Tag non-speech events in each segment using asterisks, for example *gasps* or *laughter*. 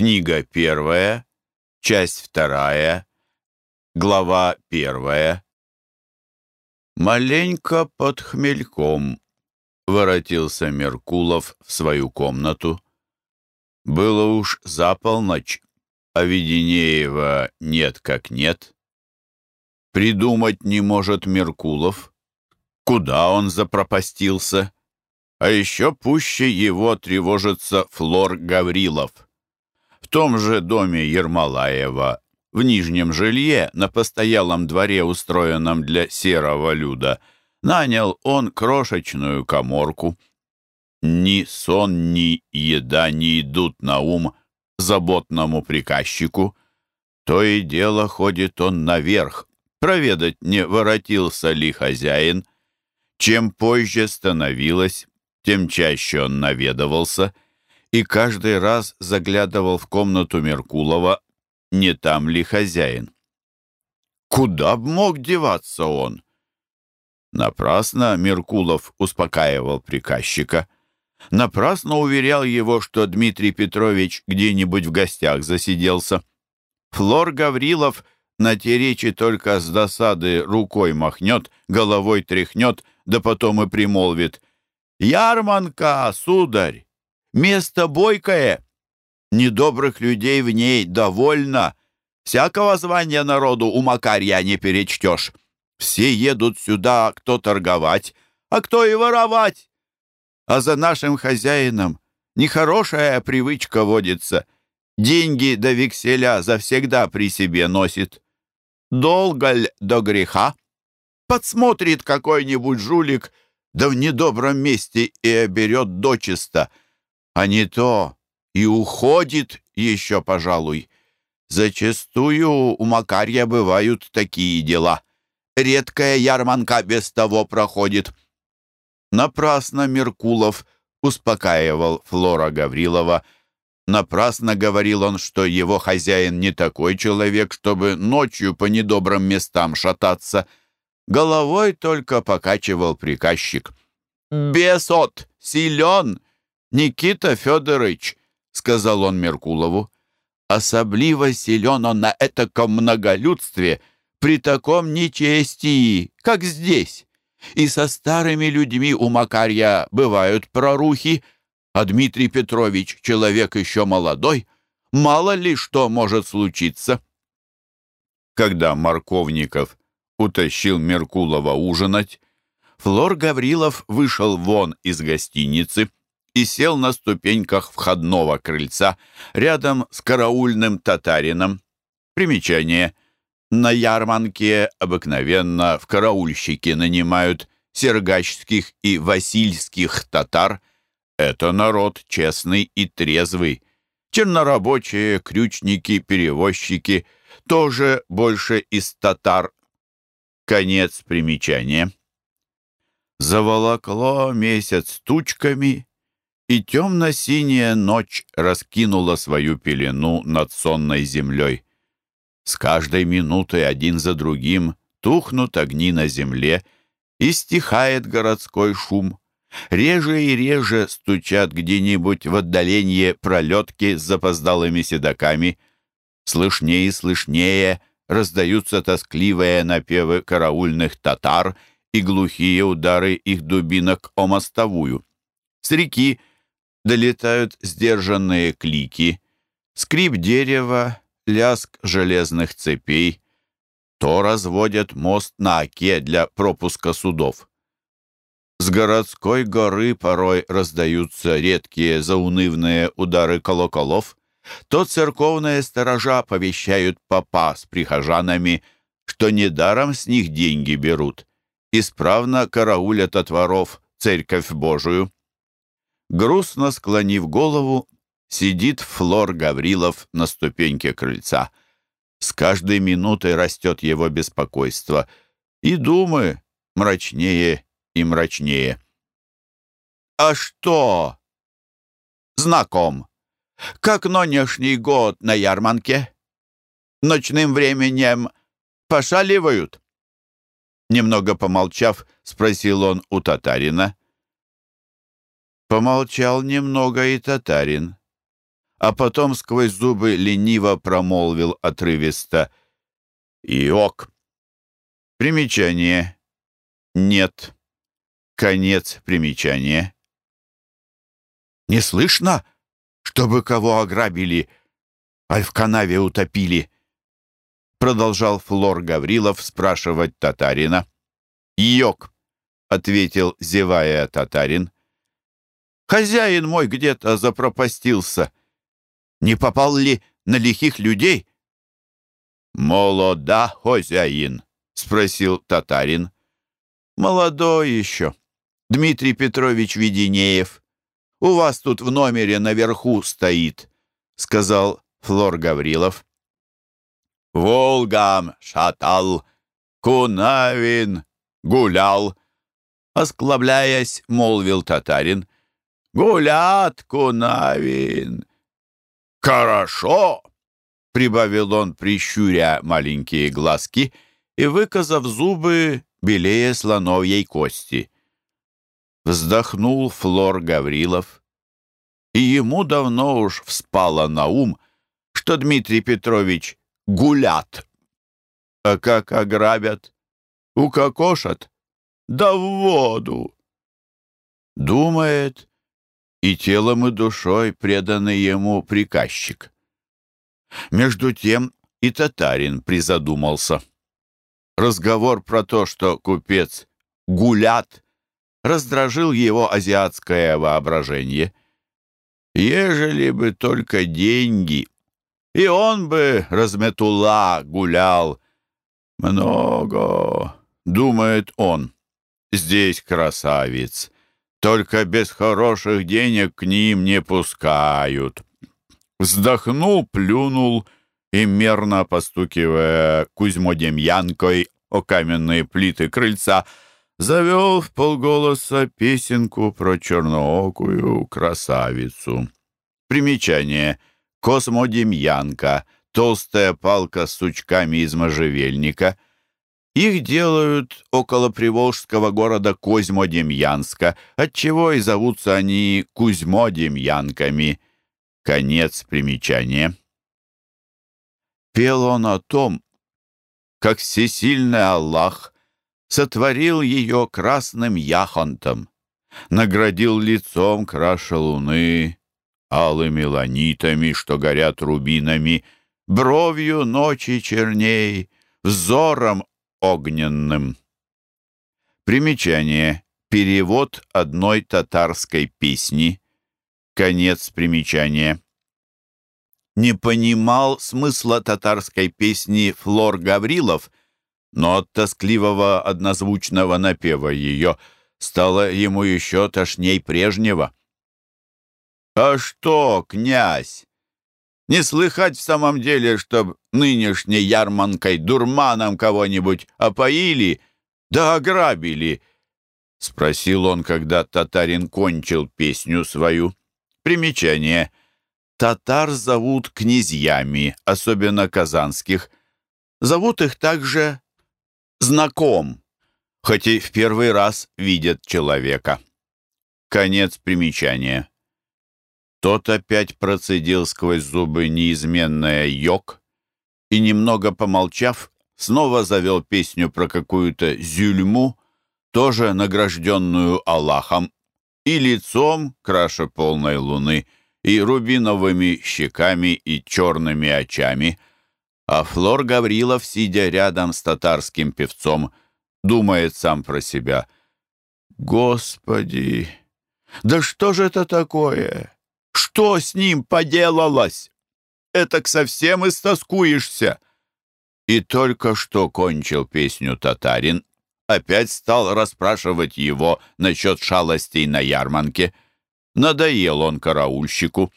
Книга первая, часть вторая, глава первая. Маленько под хмельком воротился Меркулов в свою комнату. Было уж за полночь, а Веденеева нет как нет. Придумать не может Меркулов, куда он запропастился. А еще пуще его тревожится Флор Гаврилов. Том же доме Ермолаева, в нижнем жилье, на постоялом дворе, устроенном для серого люда, нанял он крошечную коморку. Ни сон, ни еда не идут на ум заботному приказчику. То и дело ходит он наверх, проведать, не воротился ли хозяин. Чем позже становилось, тем чаще он наведывался и каждый раз заглядывал в комнату Меркулова, не там ли хозяин. Куда б мог деваться он? Напрасно Меркулов успокаивал приказчика. Напрасно уверял его, что Дмитрий Петрович где-нибудь в гостях засиделся. Флор Гаврилов на те речи только с досады рукой махнет, головой тряхнет, да потом и примолвит. «Ярманка, сударь! Место бойкое! Недобрых людей в ней довольно. Всякого звания народу у Макарья не перечтешь. Все едут сюда, кто торговать, а кто и воровать. А за нашим хозяином нехорошая привычка водится. Деньги до векселя завсегда при себе носит. Долго ль до греха? Подсмотрит какой-нибудь жулик, да в недобром месте и оберет дочисто. А не то и уходит еще, пожалуй. Зачастую у Макарья бывают такие дела. Редкая ярманка без того проходит. Напрасно Меркулов успокаивал Флора Гаврилова. Напрасно говорил он, что его хозяин не такой человек, чтобы ночью по недобрым местам шататься. Головой только покачивал приказчик. «Бесот! Силен! Никита Федорович!» — сказал он Меркулову. «Особливо силен он на этаком многолюдстве, при таком нечестии, как здесь. И со старыми людьми у Макарья бывают прорухи, а Дмитрий Петрович человек еще молодой, мало ли что может случиться». Когда Марковников утащил Меркулова ужинать, Флор Гаврилов вышел вон из гостиницы и сел на ступеньках входного крыльца рядом с караульным татарином. Примечание. На ярманке обыкновенно в караульщики нанимают сергачских и васильских татар. Это народ честный и трезвый. Чернорабочие, крючники, перевозчики тоже больше из татар. Конец примечания. Заволокло месяц тучками, и темно-синяя ночь раскинула свою пелену над сонной землей. С каждой минутой один за другим тухнут огни на земле, и стихает городской шум. Реже и реже стучат где-нибудь в отдалении пролетки с запоздалыми седаками. Слышнее и слышнее раздаются тоскливые напевы караульных татар и глухие удары их дубинок о мостовую. С реки долетают сдержанные клики, скрип дерева, ляск железных цепей. То разводят мост на оке для пропуска судов. С городской горы порой раздаются редкие заунывные удары колоколов, то церковные сторожа повещают папа с прихожанами, что недаром с них деньги берут, исправно караулят от воров церковь Божию. Грустно склонив голову, сидит Флор Гаврилов на ступеньке крыльца. С каждой минутой растет его беспокойство, и думы мрачнее и мрачнее. «А что?» «Знаком. Как нынешний год на ярманке? Ночным временем пошаливают?» Немного помолчав, спросил он у татарина. Помолчал немного и татарин. а потом сквозь зубы лениво промолвил отрывисто «Иок». Примечание. Нет. Конец примечания. «Не слышно, чтобы кого ограбили, аль в канаве утопили?» Продолжал Флор Гаврилов спрашивать татарина. «Йок», — ответил, зевая татарин. «Хозяин мой где-то запропастился. Не попал ли на лихих людей?» «Молода, хозяин», — спросил татарин. «Молодой еще. Дмитрий Петрович Веденеев. У вас тут в номере наверху стоит», — сказал Флор Гаврилов. «Волгам шатал, Кунавин гулял», — осклабляясь, молвил татарин. «Гулят, Кунавин!» «Хорошо!» — прибавил он, прищуря маленькие глазки и выказав зубы белее слоновьей кости. Вздохнул Флор Гаврилов, и ему давно уж вспало на ум, что Дмитрий Петрович гулят. А как ограбят, укокошат, да в воду. Думает, и телом и душой преданный ему приказчик. Между тем и татарин призадумался. Разговор про то, что купец гулят, раздражил его азиатское воображение. Ежели бы только деньги, и он бы, разметула, гулял. Много, думает он. Здесь красавец. Только без хороших денег к ним не пускают. Вздохнул, плюнул и, мерно постукивая Кузьмодемьянкой о каменные плиты крыльца, завел в полголоса песенку про черноокую красавицу. Примечание. Космодемьянка. Толстая палка с сучками из можжевельника — их делают около приволжского города Козьмодемьянска, отчего и зовутся они Кузьмодемьянками. Конец примечания. Пел он о том, как всесильный Аллах сотворил ее красным яхонтом, наградил лицом краше луны, алыми ланитами, что горят рубинами, бровью ночи черней, взором огненным. Примечание. Перевод одной татарской песни. Конец примечания. Не понимал смысла татарской песни Флор Гаврилов, но от тоскливого однозвучного напева ее стало ему еще тошней прежнего. «А что, князь, не слыхать в самом деле, чтоб нынешней ярманкой дурманом кого-нибудь опоили да ограбили?» — спросил он, когда татарин кончил песню свою. Примечание. Татар зовут князьями, особенно казанских. Зовут их также знаком, хоть и в первый раз видят человека. Конец примечания. Тот опять процедил сквозь зубы неизменное «йог» и, немного помолчав, снова завел песню про какую-то зюльму, тоже награжденную Аллахом, и лицом, краше полной луны, и рубиновыми щеками и черными очами, а Флор Гаврилов, сидя рядом с татарским певцом, думает сам про себя. «Господи, да что же это такое? Что с ним поделалось? Этак совсем истоскуешься. И только что кончил песню татарин, опять стал расспрашивать его насчет шалостей на ярманке. Надоел он караульщику.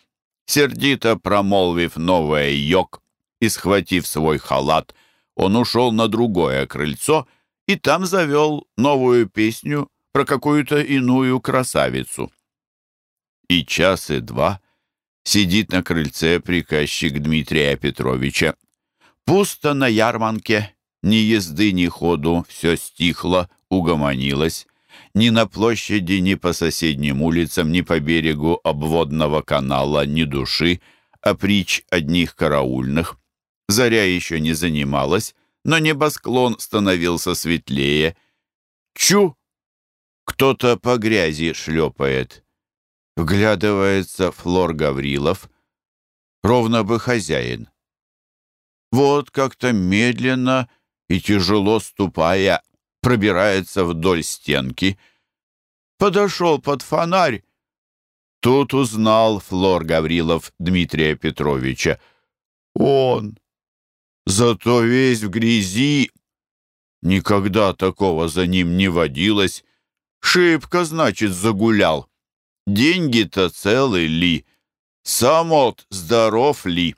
Сердито промолвив новое йог и схватив свой халат, он ушел на другое крыльцо и там завел новую песню про какую-то иную красавицу и час и два сидит на крыльце приказчик Дмитрия Петровича. Пусто на ярманке, ни езды, ни ходу, все стихло, угомонилось. Ни на площади, ни по соседним улицам, ни по берегу обводного канала, ни души, опричь одних караульных. Заря еще не занималась, но небосклон становился светлее. Чу! Кто-то по грязи шлепает. Вглядывается Флор Гаврилов. Ровно бы хозяин. Вот как-то медленно и тяжело ступая пробирается вдоль стенки. Подошел под фонарь. Тут узнал Флор Гаврилов Дмитрия Петровича. Он! Зато весь в грязи. Никогда такого за ним не водилось. Шибко, значит, загулял. Деньги-то целы ли? Сам от здоров ли?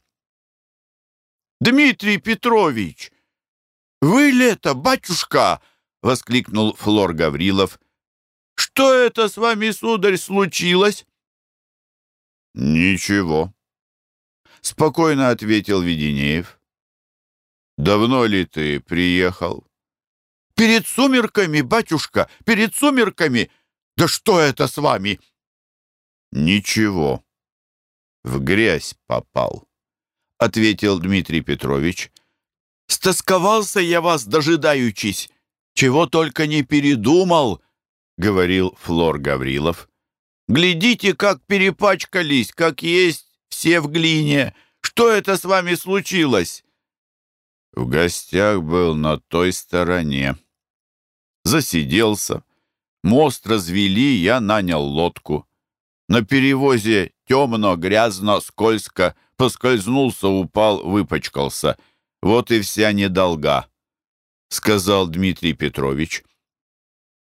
«Дмитрий Петрович! Вы ли это, батюшка?» — воскликнул Флор Гаврилов. «Что это с вами, сударь, случилось?» «Ничего», — спокойно ответил Веденеев. «Давно ли ты приехал?» «Перед сумерками, батюшка, перед сумерками! Да что это с вами?» «Ничего. В грязь попал», — ответил Дмитрий Петрович. «Стосковался я вас, дожидаючись. Чего только не передумал», — говорил Флор Гаврилов. «Глядите, как перепачкались, как есть все в глине. Что это с вами случилось?» В гостях был на той стороне. Засиделся. Мост развели, я нанял лодку. На перевозе темно, грязно, скользко. Поскользнулся, упал, выпачкался. Вот и вся недолга, — сказал Дмитрий Петрович.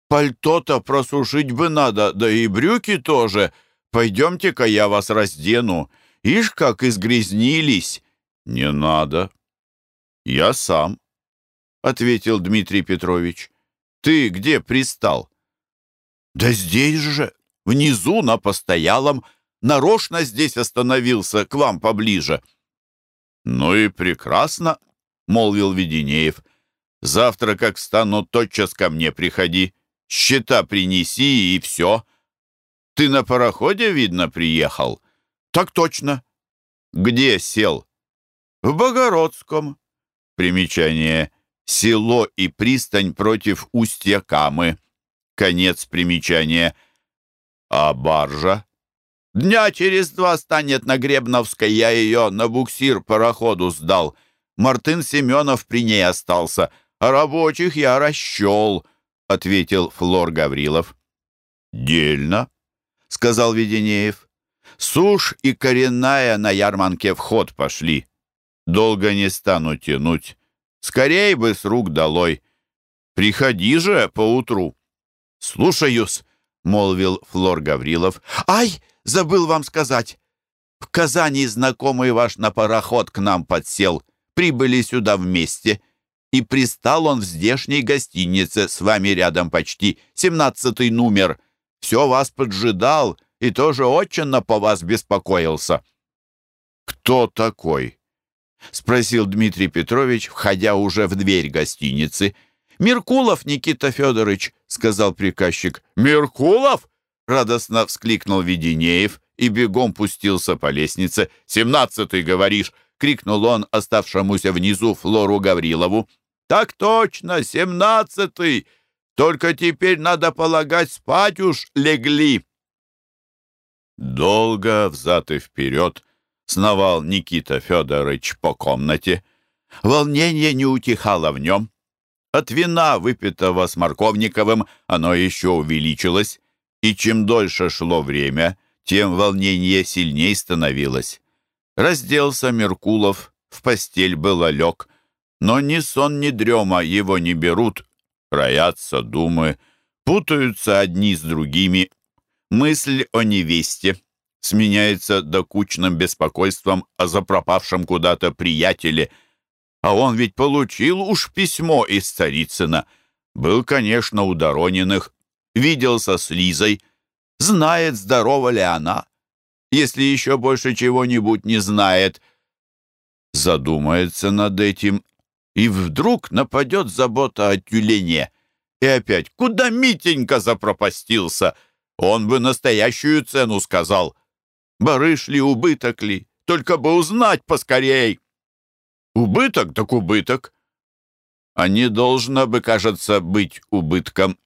Пальто-то просушить бы надо, да и брюки тоже. Пойдемте-ка я вас раздену. Ишь, как изгрязнились. Не надо, «Я сам», — ответил Дмитрий Петрович. «Ты где пристал?» «Да здесь же, внизу, на постоялом. Нарочно здесь остановился, к вам поближе». «Ну и прекрасно», — молвил Веденеев. «Завтра, как встану, тотчас ко мне приходи. Счета принеси, и все. Ты на пароходе, видно, приехал?» «Так точно». «Где сел?» «В Богородском». Примечание. Село и пристань против устья Камы. Конец примечания. А баржа? Дня через два станет на Гребновской. Я ее на буксир пароходу сдал. Мартын Семенов при ней остался. А рабочих я расщел, — ответил Флор Гаврилов. «Дельно», — сказал Веденеев. «Сушь и коренная на ярманке в ход пошли. Долго не стану тянуть. Скорей бы с рук долой. Приходи же поутру. Слушаюсь, молвил Флор Гаврилов. Ай, забыл вам сказать. В Казани знакомый ваш на пароход к нам подсел. Прибыли сюда вместе. И пристал он в здешней гостинице, с вами рядом почти, семнадцатый номер. Все вас поджидал и тоже очень по вас беспокоился. Кто такой? — спросил Дмитрий Петрович, входя уже в дверь гостиницы. «Меркулов Никита Федорович», — сказал приказчик. «Меркулов?» — радостно вскликнул Веденеев и бегом пустился по лестнице. «Семнадцатый, говоришь!» — крикнул он оставшемуся внизу Флору Гаврилову. «Так точно, семнадцатый! Только теперь, надо полагать, спать уж легли!» Долго взад и вперед сновал Никита Федорович по комнате. Волнение не утихало в нем. От вина, выпитого с Марковниковым, оно еще увеличилось, и чем дольше шло время, тем волнение сильней становилось. Разделся Меркулов, в постель было лег, но ни сон, ни дрема его не берут, роятся думы, путаются одни с другими. Мысль о невесте, сменяется докучным беспокойством о запропавшем куда-то приятеле. А он ведь получил уж письмо из Царицына. Был, конечно, у Дорониных, виделся с Лизой, знает, здорова ли она. Если еще больше чего-нибудь не знает, задумается над этим, и вдруг нападет забота о тюлене. И опять, куда Митенька запропастился? Он бы настоящую цену сказал — барыш ли, убыток ли, только бы узнать поскорей. Убыток так убыток. А не должно бы, кажется, быть убытком.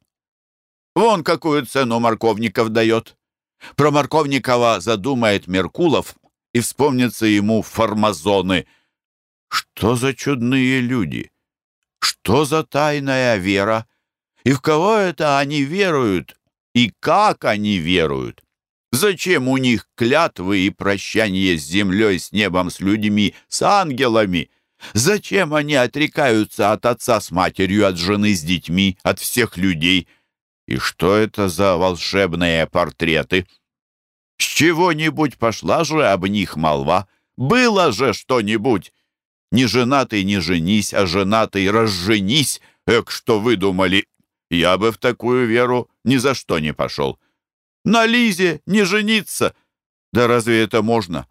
Вон какую цену Морковников дает. Про Морковникова задумает Меркулов, и вспомнится ему формазоны. Что за чудные люди? Что за тайная вера? И в кого это они веруют? И как они веруют? Зачем у них клятвы и прощание с землей, с небом, с людьми, с ангелами? Зачем они отрекаются от отца с матерью, от жены с детьми, от всех людей? И что это за волшебные портреты? С чего-нибудь пошла же об них молва? Было же что-нибудь! Не женатый не женись, а женатый разженись. Эк, что выдумали! Я бы в такую веру ни за что не пошел. На Лизе не жениться! Да разве это можно?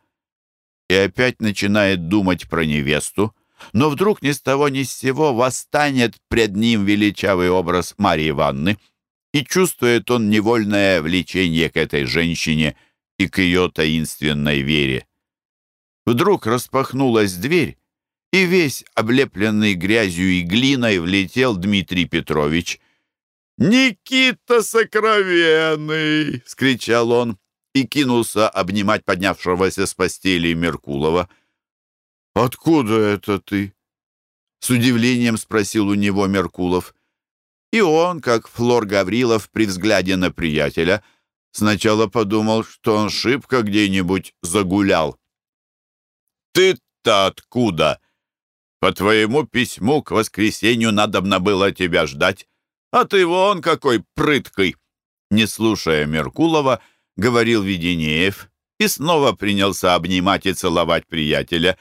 И опять начинает думать про невесту, но вдруг ни с того ни с сего восстанет пред ним величавый образ Марии Ивановны, и чувствует он невольное влечение к этой женщине и к ее таинственной вере. Вдруг распахнулась дверь, и весь облепленный грязью и глиной влетел Дмитрий Петрович. «Никита сокровенный!» — скричал он и кинулся обнимать поднявшегося с постели Меркулова. «Откуда это ты?» — с удивлением спросил у него Меркулов. И он, как Флор Гаврилов при взгляде на приятеля, сначала подумал, что он шибко где-нибудь загулял. «Ты-то откуда?» По твоему письму к воскресенью надобно было тебя ждать, а ты вон какой прыткой!» Не слушая Меркулова, говорил Веденеев и снова принялся обнимать и целовать приятеля.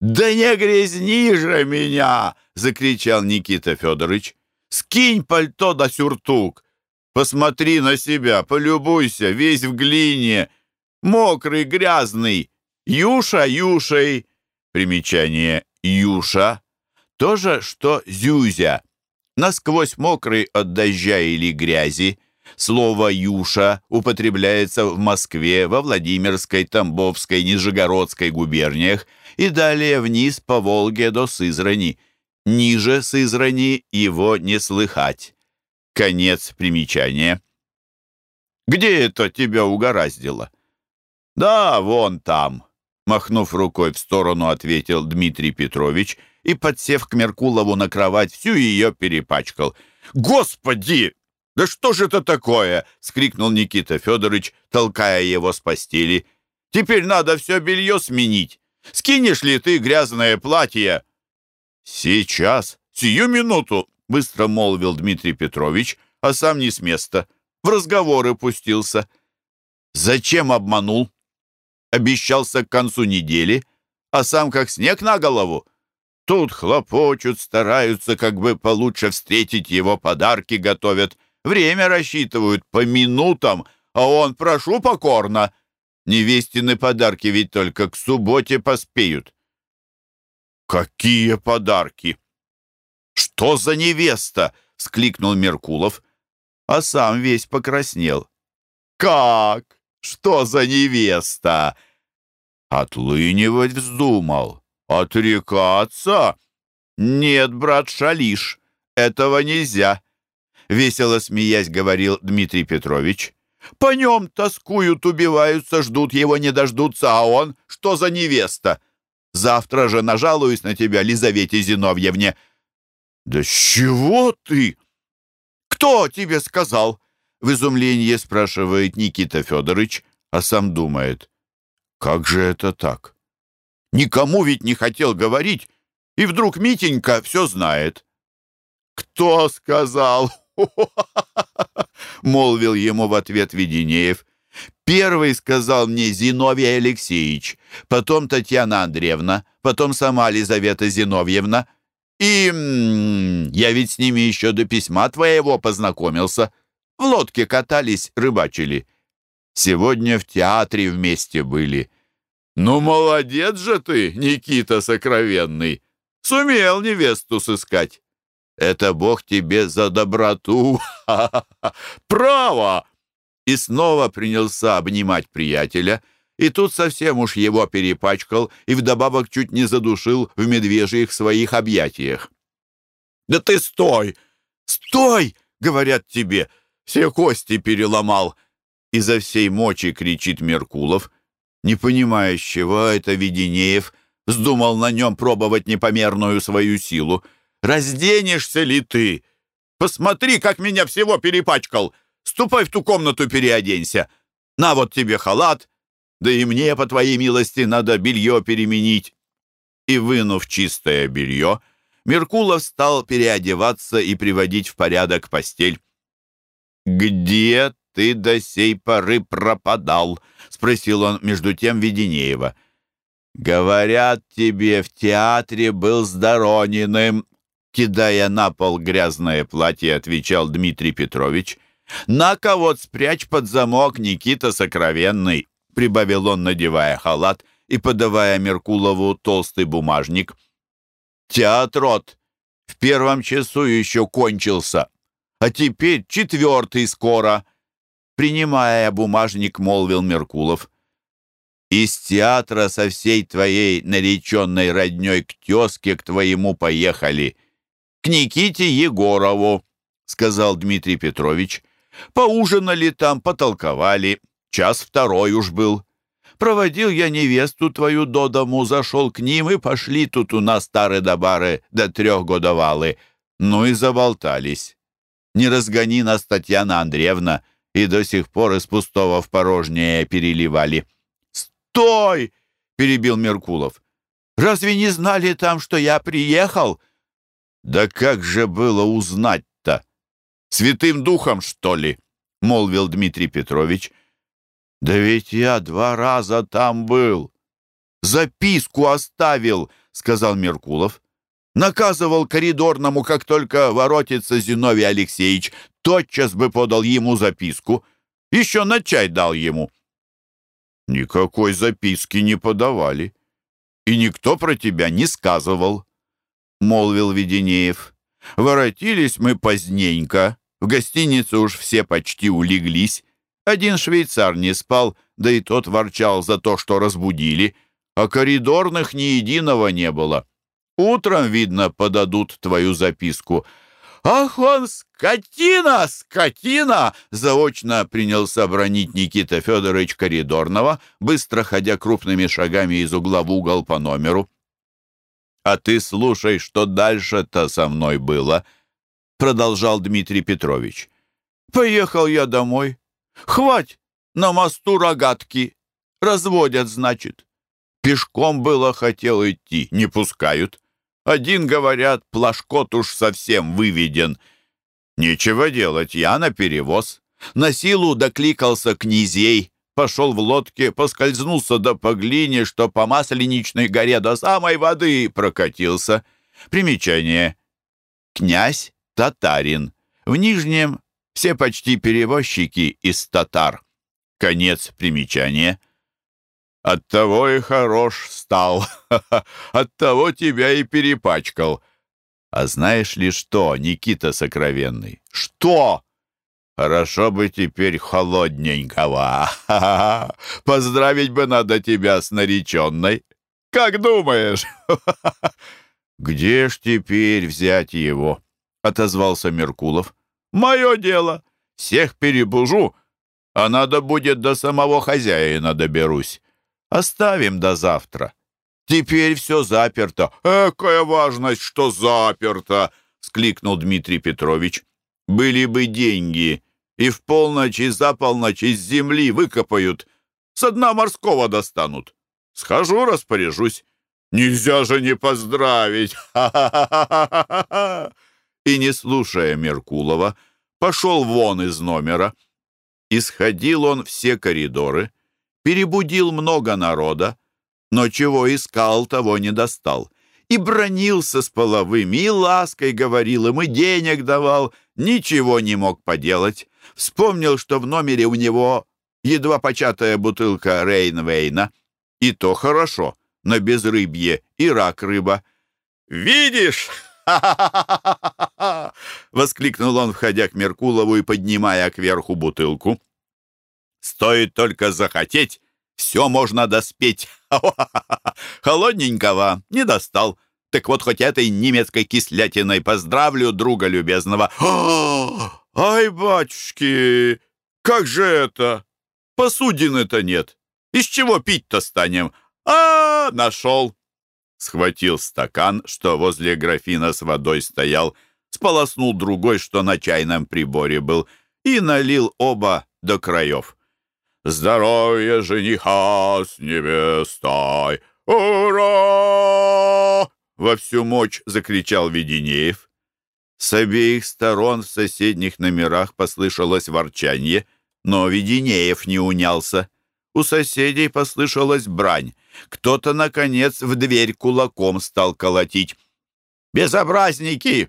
«Да не грязни же меня!» — закричал Никита Федорович. «Скинь пальто да сюртук! Посмотри на себя, полюбуйся, весь в глине, мокрый, грязный, юша юшей!» Примечание Юша — то же, что зюзя. Насквозь мокрый от дождя или грязи. Слово «юша» употребляется в Москве, во Владимирской, Тамбовской, Нижегородской губерниях и далее вниз по Волге до Сызрани. Ниже Сызрани его не слыхать. Конец примечания. «Где это тебя угораздило?» «Да, вон там», Махнув рукой в сторону, ответил Дмитрий Петрович и, подсев к Меркулову на кровать, всю ее перепачкал. «Господи! Да что же это такое?» — скрикнул Никита Федорович, толкая его с постели. «Теперь надо все белье сменить. Скинешь ли ты грязное платье?» «Сейчас, сию минуту!» — быстро молвил Дмитрий Петрович, а сам не с места. В разговоры пустился. «Зачем обманул?» обещался к концу недели, а сам как снег на голову. Тут хлопочут, стараются, как бы получше встретить его, подарки готовят, время рассчитывают по минутам, а он, прошу покорно, невестины подарки ведь только к субботе поспеют. «Какие подарки!» «Что за невеста?» — скликнул Меркулов, а сам весь покраснел. «Как? Что за невеста?» Отлынивать вздумал. Отрекаться? Нет, брат Шалиш, этого нельзя. Весело смеясь, говорил Дмитрий Петрович. По нем тоскуют, убиваются, ждут его, не дождутся, а он, что за невеста? Завтра же нажалуюсь на тебя, Лизавете Зиновьевне. Да с чего ты? Кто тебе сказал? В изумлении спрашивает Никита Федорович, а сам думает. Как же это так? Никому ведь не хотел говорить, и вдруг Митенька все знает. «Кто сказал?» *laughs* — молвил ему в ответ Веденеев. «Первый сказал мне Зиновий Алексеевич, потом Татьяна Андреевна, потом сама Лизавета Зиновьевна. И я ведь с ними еще до письма твоего познакомился. В лодке катались, рыбачили. Сегодня в театре вместе были. Ну, молодец же ты, Никита Сокровенный. Сумел невесту сыскать. Это Бог тебе за доброту. *laughs* Право! И снова принялся обнимать приятеля, и тут совсем уж его перепачкал и вдобавок чуть не задушил в медвежьих своих объятиях. «Да ты стой! Стой!» — говорят тебе. «Все кости переломал!» Изо всей мочи кричит Меркулов, не понимая, чего это Веденеев вздумал на нем пробовать непомерную свою силу. «Разденешься ли ты? Посмотри, как меня всего перепачкал! Ступай в ту комнату, переоденься! На вот тебе халат, да и мне, по твоей милости, надо белье переменить!» И, вынув чистое белье, Меркулов стал переодеваться и приводить в порядок постель. «Где ты до сей поры пропадал?» — спросил он между тем Веденеева. «Говорят тебе, в театре был с Дорониным», — кидая на пол грязное платье, отвечал Дмитрий Петрович. «На-ка вот спрячь под замок, Никита Сокровенный», — прибавил он, надевая халат и подавая Меркулову толстый бумажник. «Театрот в первом часу еще кончился, а теперь четвертый скоро», — принимая бумажник, молвил Меркулов. Из театра со всей твоей нареченной родней к тезке к твоему поехали. К Никите Егорову, — сказал Дмитрий Петрович. Поужинали там, потолковали. Час второй уж был. Проводил я невесту твою до дому, зашел к ним, и пошли тут у нас старые добары до трех годовалы. Ну и заболтались. Не разгони нас, Татьяна Андреевна, и до сих пор из пустого в порожнее переливали. «Стой!» — перебил Меркулов. «Разве не знали там, что я приехал?» «Да как же было узнать-то? Святым духом, что ли?» — молвил Дмитрий Петрович. «Да ведь я два раза там был. Записку оставил», — сказал Меркулов. «Наказывал коридорному, как только воротится Зиновий Алексеевич, тотчас бы подал ему записку. Еще на чай дал ему». Никакой записки не подавали. И никто про тебя не сказывал, — молвил Веденеев. Воротились мы поздненько. В гостинице уж все почти улеглись. Один швейцар не спал, да и тот ворчал за то, что разбудили. А коридорных ни единого не было. Утром, видно, подадут твою записку — «Ах он, скотина, скотина!» Заочно принялся бронить Никита Федорович Коридорного, быстро ходя крупными шагами из угла в угол по номеру. «А ты слушай, что дальше-то со мной было», — продолжал Дмитрий Петрович. «Поехал я домой. Хвать, на мосту рогатки. Разводят, значит. Пешком было хотел идти, не пускают. Один, говорят, плашкот уж совсем выведен. Нечего делать, я на перевоз. На силу докликался князей, пошел в лодке, поскользнулся до по глине, что по Масленичной горе до самой воды прокатился. Примечание. Князь татарин. В Нижнем все почти перевозчики из татар. Конец примечания. Оттого и хорош стал. *laughs* Оттого тебя и перепачкал. А знаешь ли что, Никита Сокровенный? Что? Хорошо бы теперь холодненького. *laughs* Поздравить бы надо тебя с нареченной. Как думаешь? *laughs* Где ж теперь взять его? Отозвался Меркулов. Мое дело. Всех перебужу, а надо будет до самого хозяина доберусь. Оставим до завтра. Теперь все заперто. Экая важность, что заперто!» — скликнул Дмитрий Петрович. «Были бы деньги, и в полночь и за полночь из земли выкопают, с дна морского достанут. Схожу, распоряжусь. Нельзя же не поздравить! *laughs* И, не слушая Меркулова, пошел вон из номера. Исходил он все коридоры, перебудил много народа, но чего искал, того не достал. И бронился с половыми, и лаской говорил им, и денег давал, ничего не мог поделать. Вспомнил, что в номере у него едва початая бутылка Рейнвейна. И то хорошо, на безрыбье и рак рыба. «Видишь?» *laughs* воскликнул он, входя к Меркулову и поднимая кверху бутылку. Стоит только захотеть, все можно доспеть. *laughs* Холодненького не достал. Так вот, хоть этой немецкой кислятиной поздравлю друга любезного. *gasps* Ай, батюшки, как же это? Посудины-то нет. Из чего пить-то станем? А, нашел. Схватил стакан, что возле графина с водой стоял, сполоснул другой, что на чайном приборе был, и налил оба до краев. «Здоровье жениха с невестой! Ура!» Во всю мощь закричал Веденеев. С обеих сторон в соседних номерах послышалось ворчанье, но Веденеев не унялся. У соседей послышалась брань. Кто-то, наконец, в дверь кулаком стал колотить. «Безобразники!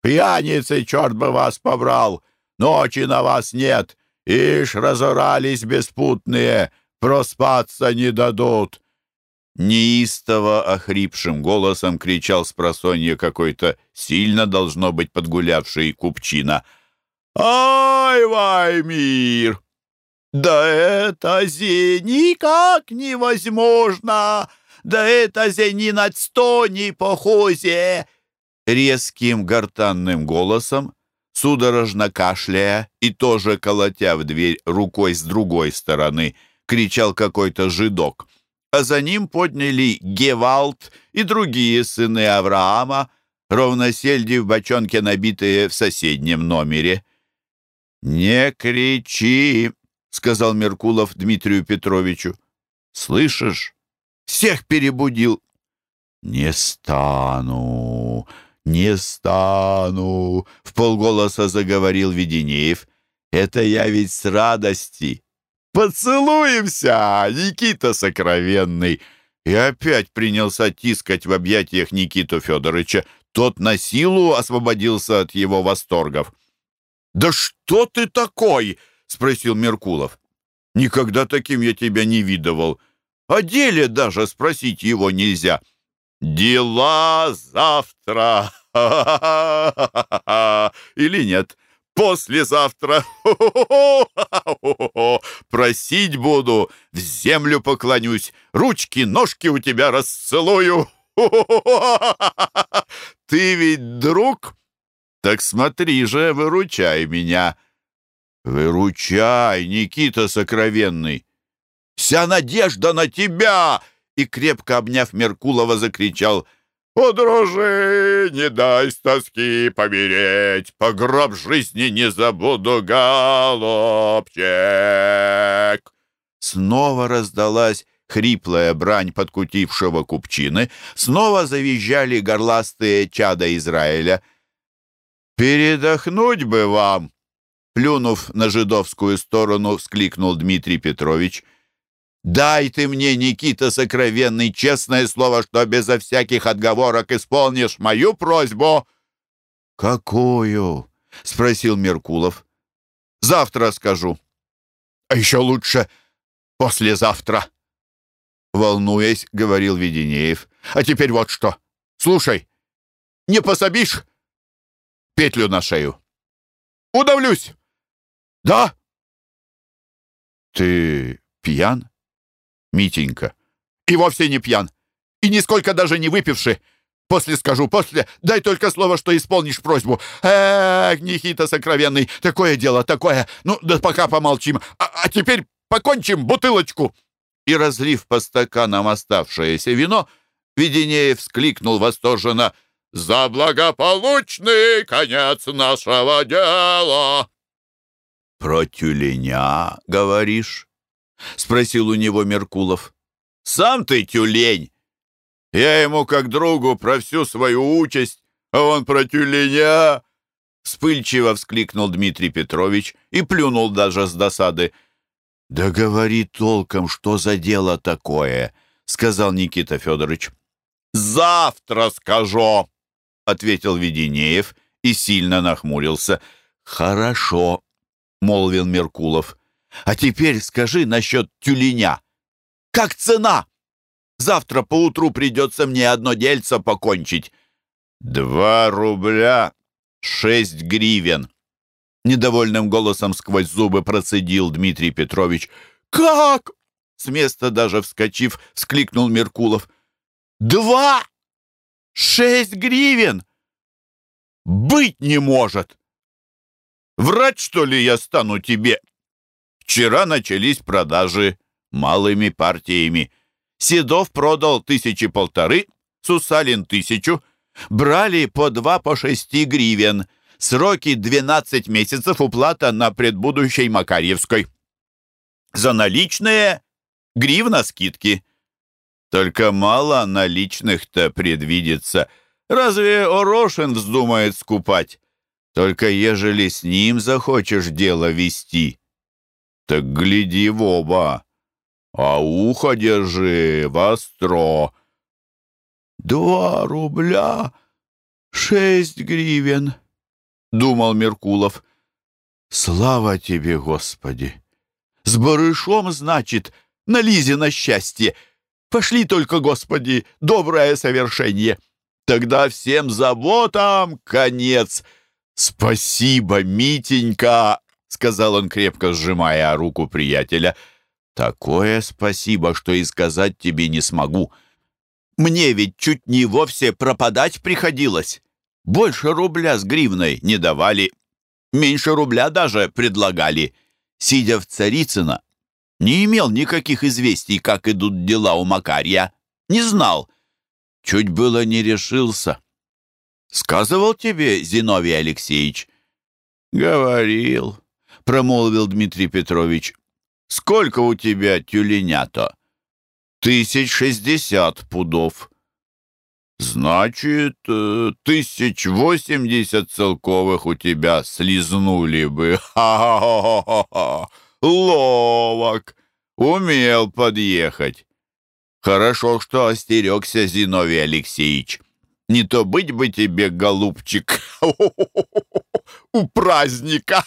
Пьяницы, черт бы вас побрал! Ночи на вас нет! Ишь, разорались беспутные, проспаться не дадут!» Неистово охрипшим голосом кричал с просонья какой-то сильно должно быть подгулявший купчина. «Ай, Ваймир! Да это зе никак невозможно! Да это зе ни на сто не похоже!» Резким гортанным голосом судорожно кашляя и тоже колотя в дверь рукой с другой стороны, кричал какой-то жидок. А за ним подняли Гевалд и другие сыны Авраама, ровно сельди в бочонке, набитые в соседнем номере. «Не кричи!» — сказал Меркулов Дмитрию Петровичу. «Слышишь? Всех перебудил!» «Не стану!» «Не стану!» — в полголоса заговорил Веденеев. «Это я ведь с радости!» «Поцелуемся, Никита сокровенный!» И опять принялся тискать в объятиях Никиту Федоровича. Тот на силу освободился от его восторгов. «Да что ты такой?» — спросил Меркулов. «Никогда таким я тебя не видывал. О деле даже спросить его нельзя». «Дела завтра!» *laughs* Или нет? Послезавтра просить буду, в землю поклонюсь, ручки, ножки у тебя расцелую. Ты ведь друг? Так смотри же, выручай меня. Выручай, Никита сокровенный. Вся надежда на тебя! И, крепко обняв Меркулова, закричал — «О, дружи, не дай с тоски помереть, По гроб жизни не забуду, голубчик!» Снова раздалась хриплая брань подкутившего купчины, снова завизжали горластые чада Израиля. «Передохнуть бы вам!» Плюнув на жидовскую сторону, вскликнул Дмитрий Петрович — Дай ты мне, Никита Сокровенный, честное слово, что безо всяких отговорок исполнишь мою просьбу!» «Какую?» — спросил Меркулов. «Завтра скажу». «А еще лучше послезавтра!» Волнуясь, говорил Веденеев. «А теперь вот что. Слушай, не пособишь петлю на шею? Удавлюсь!» «Да?» «Ты пьян?» Митенька. «И вовсе не пьян. И нисколько даже не выпивший. После скажу, после. Дай только слово, что исполнишь просьбу. Эх, Никита сокровенный, такое дело, такое. Ну, да пока помолчим. А, а теперь покончим бутылочку». И, разлив по стаканам оставшееся вино, Веденеев вскликнул восторженно «За благополучный конец нашего дела!» «Про тюленя, говоришь?» — спросил у него Меркулов. «Сам ты тюлень! Я ему как другу про всю свою участь, а он про тюленя!» Вспыльчиво вскликнул Дмитрий Петрович и плюнул даже с досады. «Да говори толком, что за дело такое!» — сказал Никита Федорович. «Завтра скажу!» — ответил Веденеев и сильно нахмурился. «Хорошо», — молвил Меркулов. А теперь скажи насчет тюленя. Как цена? Завтра поутру придется мне одно дельце покончить. Два рубля шесть гривен. Недовольным голосом сквозь зубы процедил Дмитрий Петрович. «Как?» — С места даже вскочив, вскликнул Меркулов. «Два! Шесть гривен! Быть не может! Врать, что ли, я стану тебе? Вчера начались продажи малыми партиями. Седов продал тысячи полторы, Сусалин тысячу. Брали по два по шести гривен. Сроки двенадцать месяцев уплата на предбудущей Макарьевской. За наличные гривна скидки. Только мало наличных-то предвидится. Разве Орошин вздумает скупать? Только ежели с ним захочешь дело вести, так гляди в оба, а ухо держи востро. Два рубля шесть гривен, думал Меркулов. Слава тебе, Господи! С барышом, значит, на Лизе на счастье. Пошли только, Господи, доброе совершение. Тогда всем заботам конец. Спасибо, Митенька, сказал он, крепко сжимая руку приятеля. Такое спасибо, что и сказать тебе не смогу. Мне ведь чуть не вовсе пропадать приходилось. Больше рубля с гривной не давали. Меньше рубля даже предлагали сидя в Царицыно, не имел никаких известий, как идут дела у Макарья. Не знал. Чуть было не решился. «Сказывал тебе Зиновий Алексеевич?» «Говорил», — промолвил Дмитрий Петрович. «Сколько у тебя тюленя-то?» «Тысяч шестьдесят пудов». «Значит, э, тысяч восемьдесят целковых у тебя слизнули бы. Ха-ха-ха-ха! Ловок! Умел подъехать. Хорошо, что остерегся Зиновий Алексеевич. Не то быть бы тебе, голубчик, *laughs* у праздника.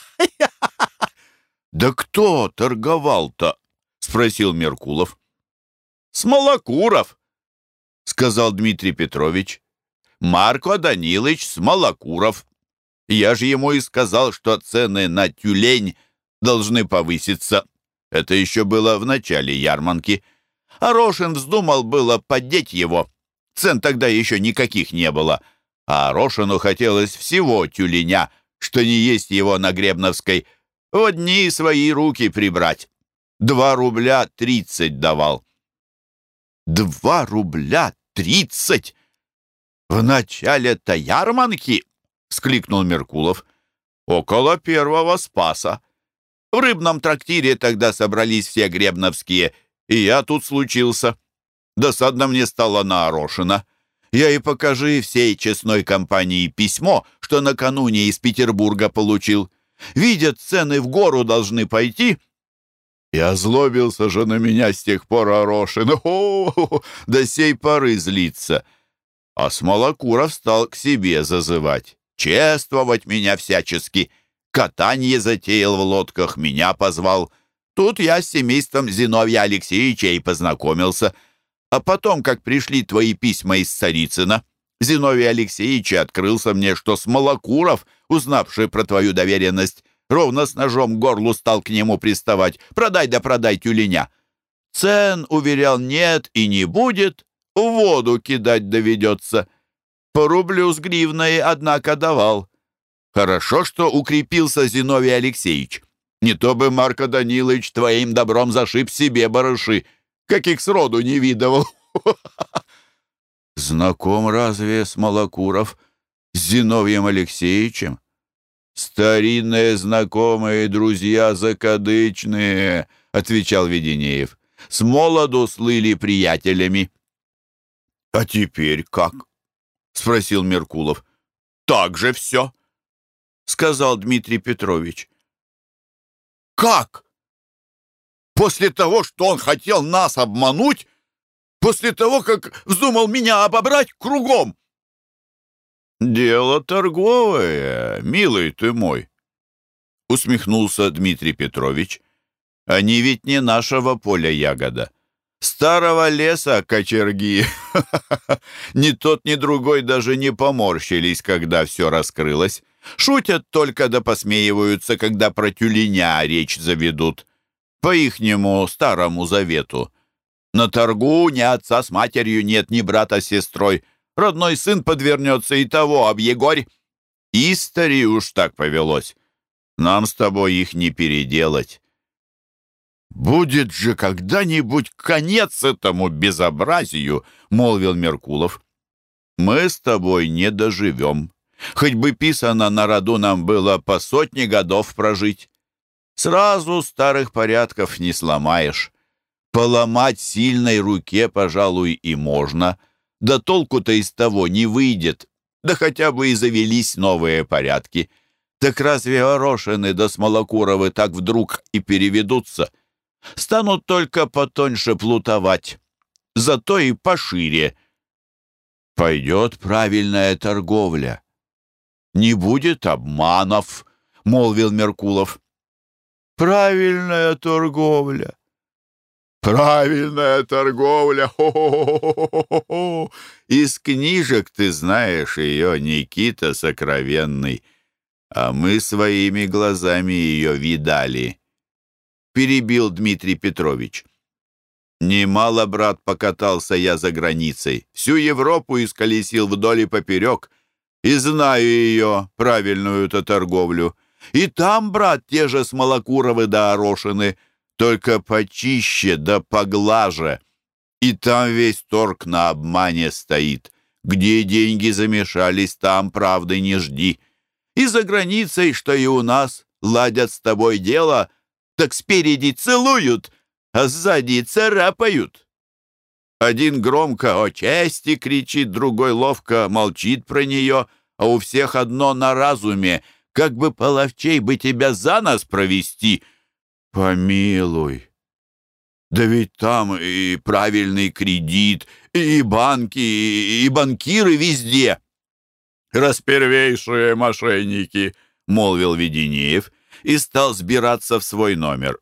Да кто торговал-то? Спросил Меркулов. Смолокуров. — сказал Дмитрий Петрович. «Марко Данилович Смолокуров. Я же ему и сказал, что цены на тюлень должны повыситься. Это еще было в начале ярманки. Арошин вздумал было поддеть его. Цен тогда еще никаких не было. А Арошину хотелось всего тюленя, что не есть его на Гребновской, одни свои руки прибрать. Два рубля тридцать давал. Два рубля тридцать! В начале-то ярманки!» — скликнул Меркулов. «Около первого спаса. В рыбном трактире тогда собрались все гребновские, и я тут случился. Досадно мне стало на Орошина. Я и покажи всей честной компании письмо, что накануне из Петербурга получил. Видят, цены в гору должны пойти, и озлобился же на меня с тех пор Орошин. *laughs* О, до сей поры злится. А Смолокуров стал к себе зазывать, чествовать меня всячески. Катанье затеял в лодках, меня позвал. Тут я с семейством Зиновья Алексеевича и познакомился. А потом, как пришли твои письма из Царицына, Зиновий Алексеевич открылся мне, что Смолокуров, узнавший про твою доверенность, ровно с ножом горлу стал к нему приставать. «Продай да продай тюленя!» Цен, уверял, нет и не будет, в воду кидать доведется. По рублю с гривной, однако, давал. Хорошо, что укрепился Зиновий Алексеевич. Не то бы Марко Данилович твоим добром зашиб себе барыши, каких сроду не видывал. *laughs* Знаком разве с Малокуров с Зиновьем Алексеевичем? «Старинные знакомые друзья закадычные», — отвечал Веденеев. «С молоду слыли приятелями». «А теперь как?» — спросил Меркулов. «Так же все», — сказал Дмитрий Петрович. «Как? После того, что он хотел нас обмануть? После того, как вздумал меня обобрать кругом?» «Дело торговое, милый ты мой», — усмехнулся Дмитрий Петрович. «Они ведь не нашего поля ягода. Старого леса кочерги. *laughs* Ни тот, ни другой даже не поморщились, когда все раскрылось. Шутят только да посмеиваются, когда про тюленя речь заведут. по ихнему старому завету. На торгу ни отца с матерью нет, ни брата с сестрой. Родной сын подвернется и того, объегорь. Истори уж так повелось. Нам с тобой их не переделать. «Будет же когда-нибудь конец этому безобразию!» — молвил Меркулов. «Мы с тобой не доживем. Хоть бы писано на роду нам было по сотне годов прожить. Сразу старых порядков не сломаешь. Поломать сильной руке, пожалуй, и можно. Да толку-то из того не выйдет. Да хотя бы и завелись новые порядки. Так разве Орошины да Смолокуровы так вдруг и переведутся?» станут только потоньше плутовать, зато и пошире. Пойдет правильная торговля. Не будет обманов, — молвил Меркулов. Правильная торговля. Правильная торговля. Хо-хо-хо-хо-хо. Из книжек ты знаешь ее, Никита Сокровенный, а мы своими глазами ее видали перебил Дмитрий Петрович. Немало, брат, покатался я за границей. Всю Европу исколесил вдоль и поперек. И знаю ее, правильную-то торговлю. И там, брат, те же Смолокуровы да Орошины, только почище да поглаже. И там весь торг на обмане стоит. Где деньги замешались, там правды не жди. И за границей, что и у нас, ладят с тобой дело — так спереди целуют, а сзади царапают. Один громко о чести кричит, другой ловко молчит про нее, а у всех одно на разуме, как бы половчей бы тебя за нас провести. Помилуй. Да ведь там и правильный кредит, и банки, и банкиры везде. «Распервейшие мошенники», — молвил Веденеев, — и стал сбираться в свой номер.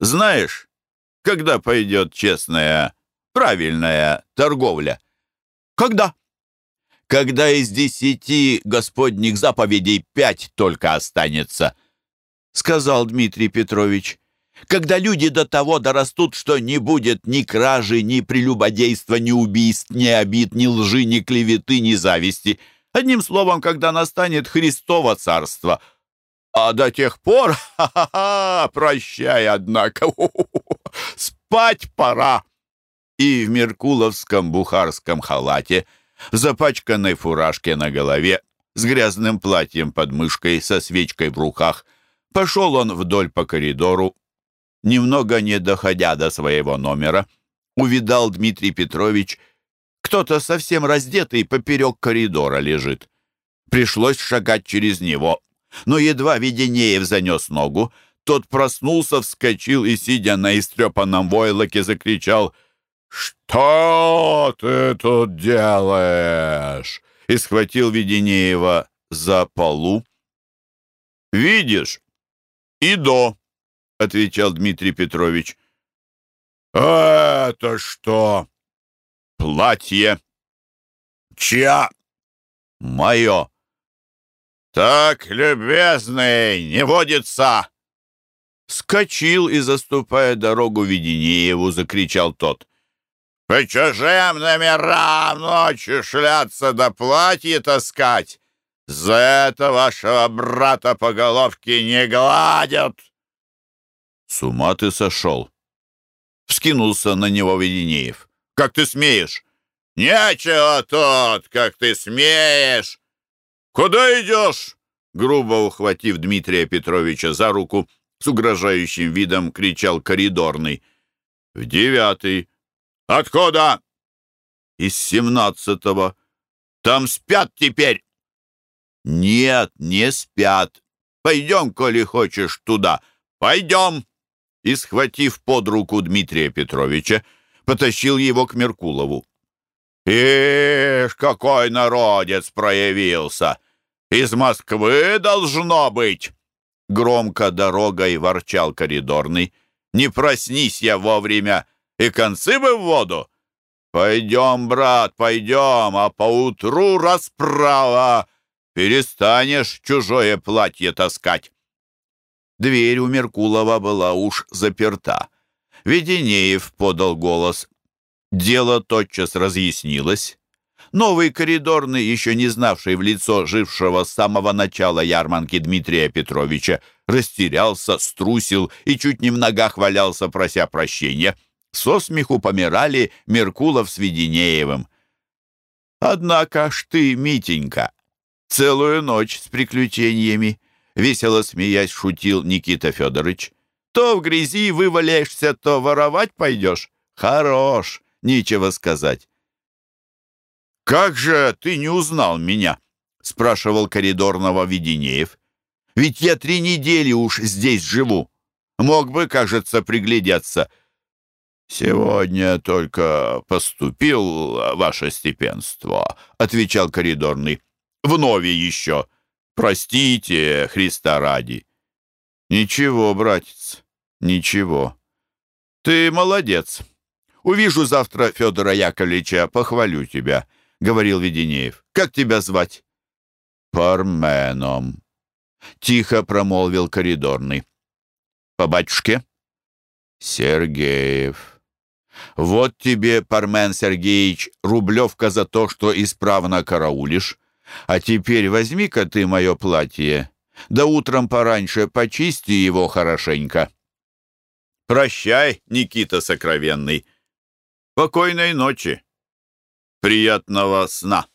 «Знаешь, когда пойдет честная, правильная торговля?» «Когда?» «Когда из десяти господних заповедей пять только останется», — сказал Дмитрий Петрович. «Когда люди до того дорастут, что не будет ни кражи, ни прелюбодейства, ни убийств, ни обид, ни лжи, ни клеветы, ни зависти. Одним словом, когда настанет Христово царство — а до тех пор, *laughs* ха-ха-ха, прощай, однако, *laughs* спать пора. И в меркуловском бухарском халате, в запачканной фуражке на голове, с грязным платьем под мышкой, со свечкой в руках, пошел он вдоль по коридору. Немного не доходя до своего номера, увидал Дмитрий Петрович, кто-то совсем раздетый поперек коридора лежит. Пришлось шагать через него, но едва Веденеев занес ногу, тот проснулся, вскочил и, сидя на истрепанном войлоке, закричал «Что ты тут делаешь?» и схватил Веденеева за полу. «Видишь? И до», — отвечал Дмитрий Петрович. «Это что?» «Платье». «Чья?» «Мое». «Так, любезный, не водится!» Скочил и, заступая дорогу Веденееву, закричал тот. «По чужим номерам ночью шляться да платье таскать! За это вашего брата по головке не гладят!» «С ума ты сошел!» Вскинулся на него Веденеев. «Как ты смеешь?» «Нечего тут, как ты смеешь!» «Куда идешь?» Грубо ухватив Дмитрия Петровича за руку, с угрожающим видом кричал коридорный. «В девятый». «Откуда?» «Из семнадцатого». «Там спят теперь?» «Нет, не спят. Пойдем, коли хочешь, туда. Пойдем!» И, схватив под руку Дмитрия Петровича, потащил его к Меркулову. «Ишь, какой народец проявился! Из Москвы должно быть!» Громко дорогой ворчал коридорный. «Не проснись я вовремя, и концы бы в воду! Пойдем, брат, пойдем, а поутру расправа! Перестанешь чужое платье таскать!» Дверь у Меркулова была уж заперта. Веденеев подал голос. Дело тотчас разъяснилось. Новый коридорный, еще не знавший в лицо жившего с самого начала ярманки Дмитрия Петровича, растерялся, струсил и чуть не в ногах валялся, прося прощения. Со смеху помирали Меркулов с Веденеевым. «Однако ж ты, Митенька, целую ночь с приключениями!» Весело смеясь, шутил Никита Федорович. «То в грязи вываляешься, то воровать пойдешь. Хорош, нечего сказать. «Как же ты не узнал меня?» — спрашивал коридорного Веденеев. «Ведь я три недели уж здесь живу. Мог бы, кажется, приглядеться». «Сегодня только поступил ваше степенство», — отвечал коридорный. «Вновь еще. Простите, Христа ради». «Ничего, братец, ничего. Ты молодец. Увижу завтра Федора Яковлевича, похвалю тебя» говорил Веденеев. «Как тебя звать?» «Парменом», — тихо промолвил коридорный. «По батюшке?» «Сергеев». «Вот тебе, Пармен Сергеевич, рублевка за то, что исправно караулишь. А теперь возьми-ка ты мое платье, да утром пораньше почисти его хорошенько». «Прощай, Никита Сокровенный. Покойной ночи!» Приятного сна!